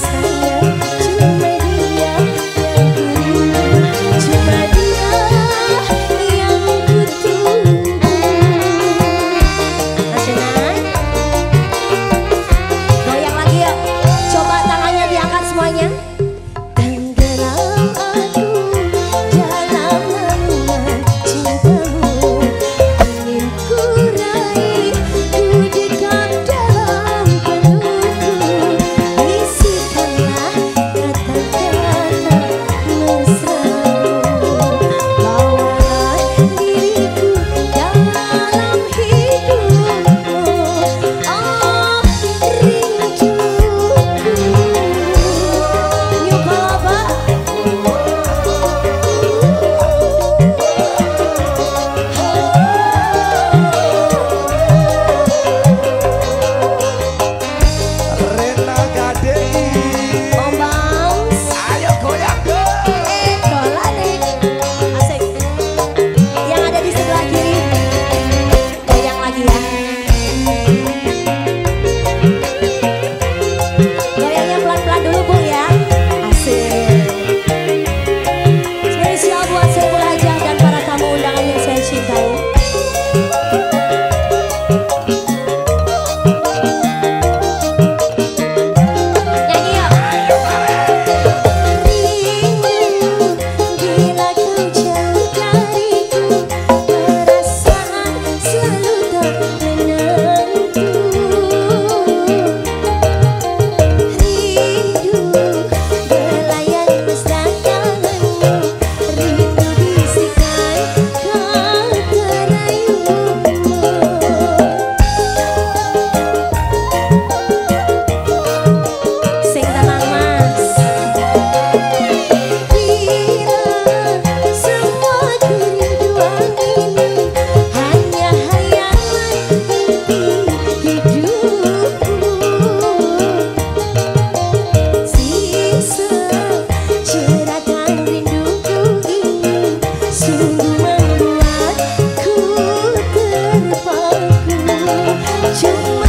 coração. 千